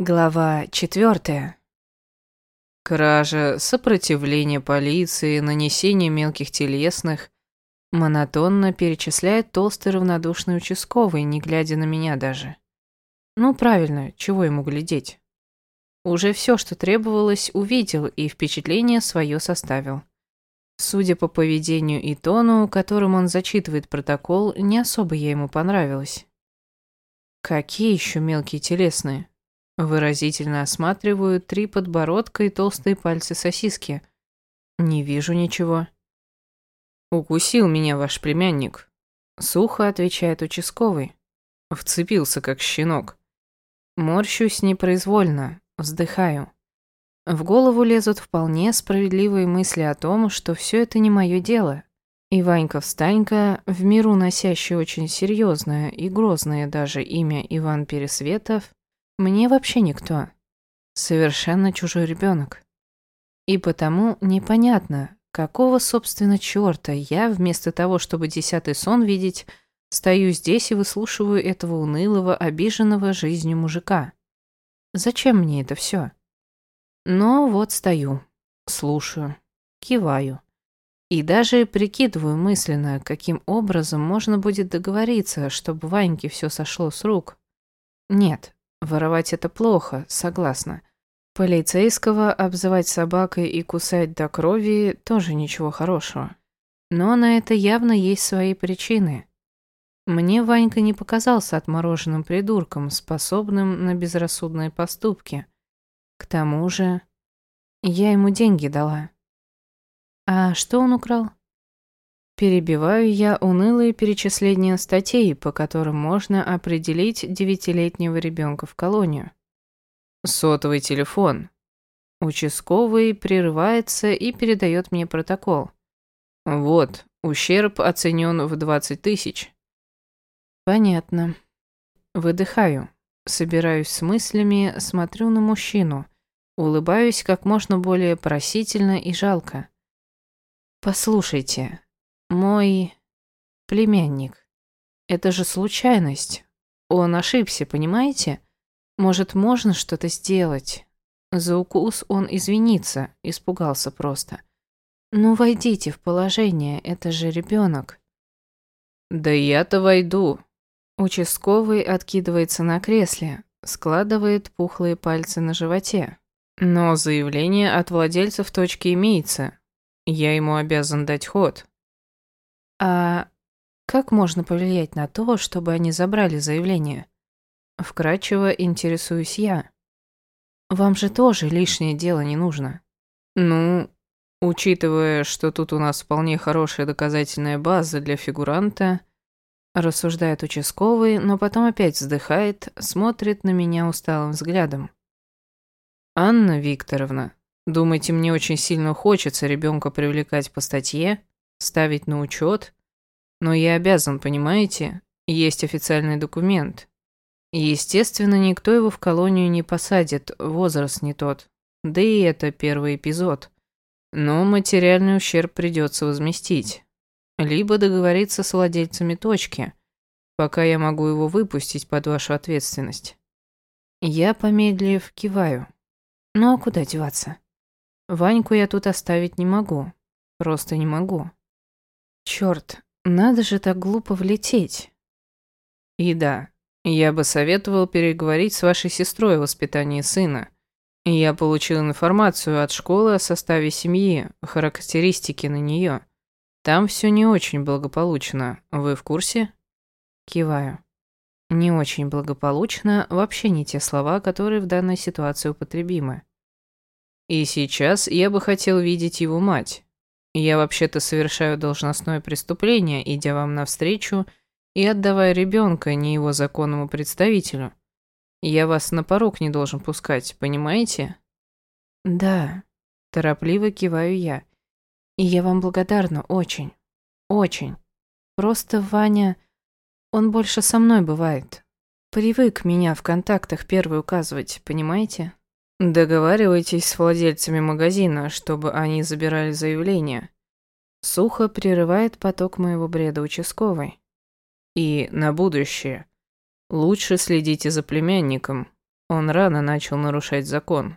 Глава четвертая. Кража, сопротивление полиции, нанесение мелких телесных. Монотонно перечисляет толстый равнодушный участковый, не глядя на меня даже. Ну, правильно, чего ему глядеть? Уже все, что требовалось, увидел и впечатление свое составил. Судя по поведению и тону, которым он зачитывает протокол, не особо я ему понравилась. Какие еще мелкие телесные? Выразительно осматриваю три подбородка и толстые пальцы сосиски. Не вижу ничего. «Укусил меня ваш племянник», — сухо отвечает участковый. Вцепился, как щенок. Морщусь непроизвольно, вздыхаю. В голову лезут вполне справедливые мысли о том, что все это не мое дело. И Ванька-встанька, в миру носящий очень серьезное и грозное даже имя Иван Пересветов, мне вообще никто. Совершенно чужой ребенок. И потому непонятно, какого, собственно, черта я, вместо того, чтобы десятый сон видеть, стою здесь и выслушиваю этого унылого, обиженного жизнью мужика. Зачем мне это все? Но вот стою, слушаю, киваю. И даже прикидываю мысленно, каким образом можно будет договориться, чтобы Ваньке все сошло с рук. Нет, Воровать это плохо, согласна. Полицейского обзывать собакой и кусать до крови тоже ничего хорошего. Но на это явно есть свои причины. Мне Ванька не показался отмороженным придурком, способным на безрассудные поступки. К тому же, я ему деньги дала. А что он украл? Перебиваю я унылые перечисления статей, по которым можно определить девятилетнего ребенка в колонию. Сотовый телефон. Участковый прерывается и передает мне протокол. Вот, ущерб оценен в 20 тысяч. Понятно. Выдыхаю. Собираюсь с мыслями, смотрю на мужчину. Улыбаюсь как можно более просительно и жалко. Послушайте, мой племянник. Это же случайность. Он ошибся, понимаете? Может, можно что-то сделать? За укус он извинится, испугался просто. Ну, войдите в положение, это же ребенок. Да я-то войду. Участковый откидывается на кресле, складывает пухлые пальцы на животе. Но заявление от владельца в точке имеется. Я ему обязан дать ход. А как можно повлиять на то, чтобы они забрали заявление? Вкратчиво интересуюсь я. Вам же тоже лишнее дело не нужно. Ну, учитывая, что тут у нас вполне хорошая доказательная база для фигуранта, рассуждает участковый, но потом опять вздыхает, смотрит на меня усталым взглядом. Анна Викторовна, думаете, мне очень сильно хочется ребенка привлекать по статье? Ставить на учет, но я обязан, понимаете? Есть официальный документ. Естественно, никто его в колонию не посадит, возраст не тот. Да и это первый эпизод. Но материальный ущерб придется возместить. Либо договориться с владельцами точки, пока я могу его выпустить под вашу ответственность. Я, помедлив, киваю. Ну а куда деваться? Ваньку я тут оставить не могу. Просто не могу. Черт, надо же так глупо влететь. И да, я бы советовал переговорить с вашей сестрой о воспитании сына. Я получил информацию от школы о составе семьи, характеристики на нее. Там все не очень благополучно. Вы в курсе? Киваю. Не очень благополучно вообще не те слова, которые в данной ситуации употребимы. И сейчас я бы хотел видеть его мать. Я вообще-то совершаю должностное преступление, идя вам навстречу и отдавая ребенка не его законному представителю. Я вас на порог не должен пускать, понимаете? Да, торопливо киваю я. И я вам благодарна очень, очень. Просто Ваня, он больше со мной бывает. Привык меня в контактах первый указывать, понимаете? Договаривайтесь с владельцами магазина, чтобы они забирали заявление. Сухо прерывает поток моего бреда участковый. И на будущее. Лучше следите за племянником. Он рано начал нарушать закон.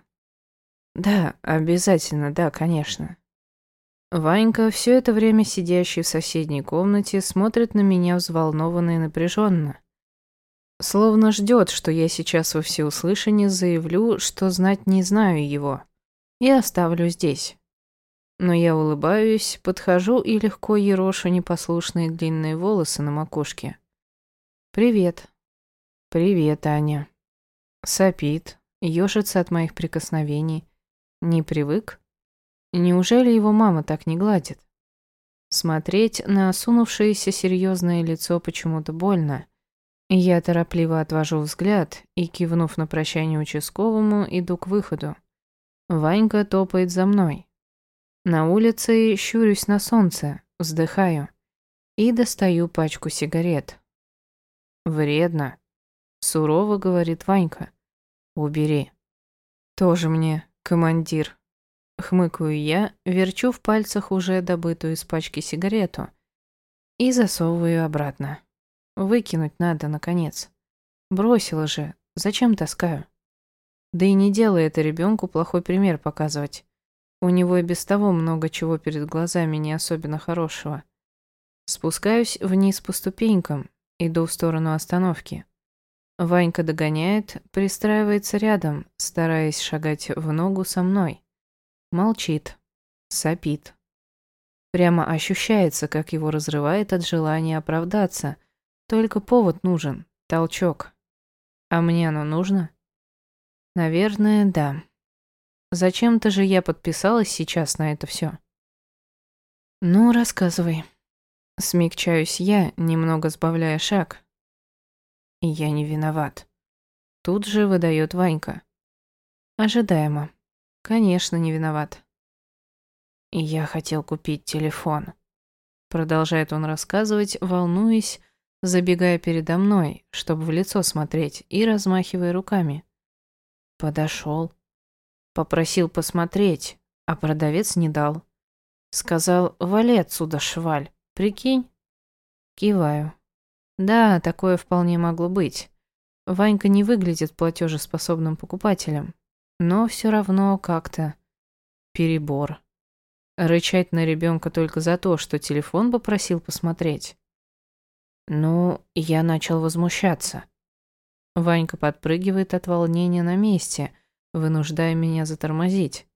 Да, обязательно, да, конечно. Ванька, все это время сидящий в соседней комнате, смотрит на меня взволнованно и напряженно. Словно ждет, что я сейчас во всеуслышание заявлю, что знать не знаю его, и оставлю здесь. Но я улыбаюсь, подхожу и легко ерошу непослушные длинные волосы на макушке. «Привет». «Привет, Аня». Сопит, ежится от моих прикосновений. Не привык? Неужели его мама так не гладит? Смотреть на осунувшееся серьезное лицо почему-то больно. Я торопливо отвожу взгляд и, кивнув на прощание участковому, иду к выходу. Ванька топает за мной. На улице щурюсь на солнце, вздыхаю и достаю пачку сигарет. «Вредно», — сурово говорит Ванька. «Убери». «Тоже мне, командир». Хмыкаю я, верчу в пальцах уже добытую из пачки сигарету и засовываю обратно. Выкинуть надо, наконец. Бросила же, зачем таскаю? Да и не делай это ребенку плохой пример показывать. У него и без того много чего перед глазами не особенно хорошего. Спускаюсь вниз по ступенькам, иду в сторону остановки. Ванька догоняет, пристраивается рядом, стараясь шагать в ногу со мной. Молчит. Сопит. Прямо ощущается, как его разрывает от желания оправдаться. Только повод нужен. Толчок. А мне оно нужно? Наверное, да. Зачем-то же я подписалась сейчас на это все. Ну, рассказывай. Смягчаюсь я, немного сбавляя шаг. И я не виноват. Тут же выдает Ванька. Ожидаемо. Конечно, не виноват. И я хотел купить телефон. Продолжает он рассказывать, волнуясь, забегая передо мной, чтобы в лицо смотреть, и размахивая руками. Подошел. Попросил посмотреть, а продавец не дал. Сказал, вали отсюда, шваль, прикинь? Киваю. Да, такое вполне могло быть. Ванька не выглядит платежеспособным покупателем. Но все равно как-то перебор. Рычать на ребенка только за то, что телефон попросил посмотреть. Ну, я начал возмущаться. Ванька подпрыгивает от волнения на месте, вынуждая меня затормозить.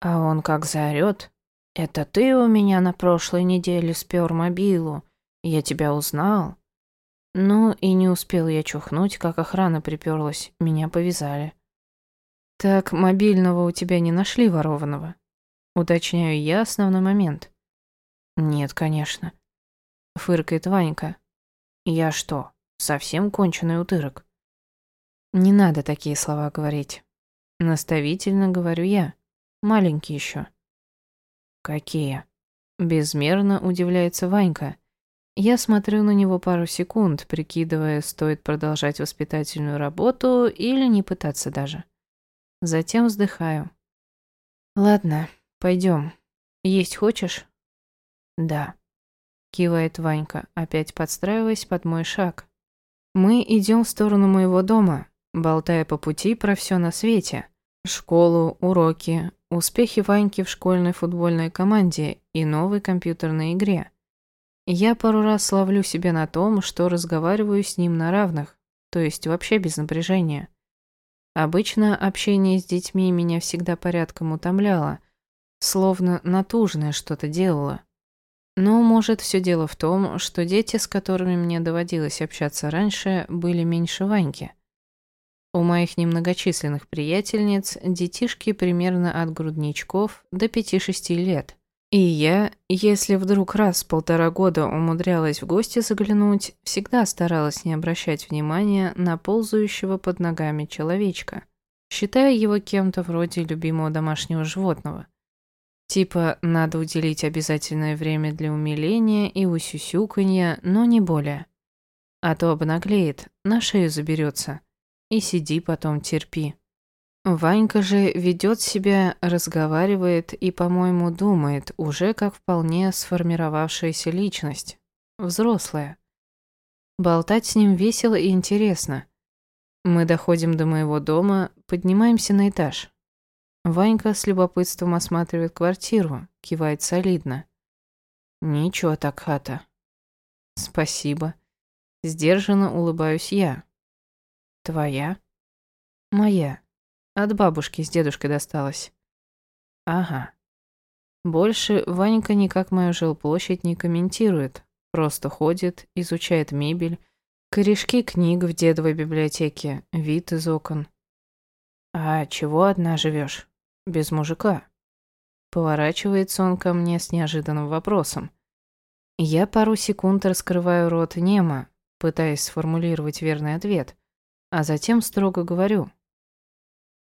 А он как заорёт. «Это ты у меня на прошлой неделе спер мобилу. Я тебя узнал». Ну и не успел я чухнуть, как охрана приперлась, меня повязали. «Так мобильного у тебя не нашли ворованного?» Уточняю я основной момент. «Нет, конечно», — фыркает Ванька. «Я что, совсем конченый утырок?» «Не надо такие слова говорить». Наставительно говорю я. Маленький еще. «Какие?» Безмерно удивляется Ванька. Я смотрю на него пару секунд, прикидывая, стоит продолжать воспитательную работу или не пытаться даже. Затем вздыхаю. «Ладно, пойдем. Есть хочешь?» «Да», — кивает Ванька, опять подстраиваясь под мой шаг. Мы идем в сторону моего дома, болтая по пути про все на свете. Школу, уроки, успехи Ваньки в школьной футбольной команде и новой компьютерной игре. Я пару раз ловлю себя на том, что разговариваю с ним на равных, то есть вообще без напряжения. Обычно общение с детьми меня всегда порядком утомляло, словно натужное что-то делало. Но, может, все дело в том, что дети, с которыми мне доводилось общаться раньше, были меньше Ваньки. У моих немногочисленных приятельниц детишки примерно от грудничков до 5-6 лет. И я, если вдруг раз в полтора года умудрялась в гости заглянуть, всегда старалась не обращать внимания на ползающего под ногами человечка, считая его кем-то вроде любимого домашнего животного. Типа, надо уделить обязательное время для умиления и усюсюканья, но не более. А то обнаглеет, на шею заберется. И сиди потом терпи. Ванька же ведет себя, разговаривает и, по-моему, думает уже как вполне сформировавшаяся личность. Взрослая. Болтать с ним весело и интересно. Мы доходим до моего дома, поднимаемся на этаж. Ванька с любопытством осматривает квартиру, кивает солидно. Ничего так хата. Спасибо. Сдержанно улыбаюсь я. Твоя? Моя. От бабушки с дедушкой досталась. Ага. Больше Ванька никак мою жилплощадь не комментирует. Просто ходит, изучает мебель, корешки книг в дедовой библиотеке, вид из окон. «А чего одна живешь? Без мужика?» Поворачивается он ко мне с неожиданным вопросом. Я пару секунд раскрываю рот немо, пытаясь сформулировать верный ответ, а затем строго говорю.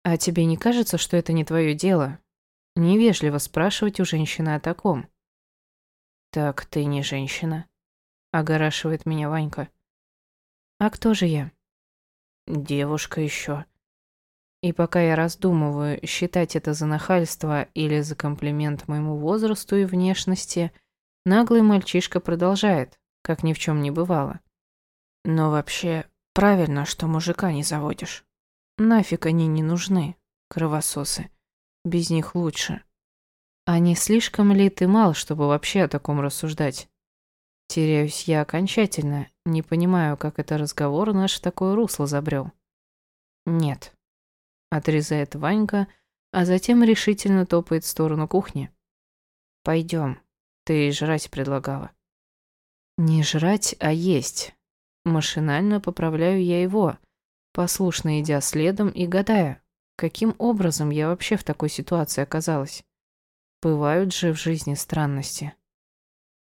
«А тебе не кажется, что это не твое дело? Невежливо спрашивать у женщины о таком». «Так ты не женщина», — огорашивает меня Ванька. «А кто же я?» «Девушка еще». И пока я раздумываю, считать это за нахальство или за комплимент моему возрасту и внешности — Наглый мальчишка продолжает, как ни в чем не бывало. Но вообще, правильно, что мужика не заводишь. Нафиг они не нужны, кровососы. Без них лучше. Они слишком ли ты мал, чтобы вообще о таком рассуждать? Теряюсь я окончательно, не понимаю, как это разговор наш такое русло забрел. Нет. Отрезает Ванька, а затем решительно топает в сторону кухни. Пойдем. Ты жрать предлагала. Не жрать, а есть. Машинально поправляю я его, послушно идя следом и гадая, каким образом я вообще в такой ситуации оказалась. Бывают же в жизни странности.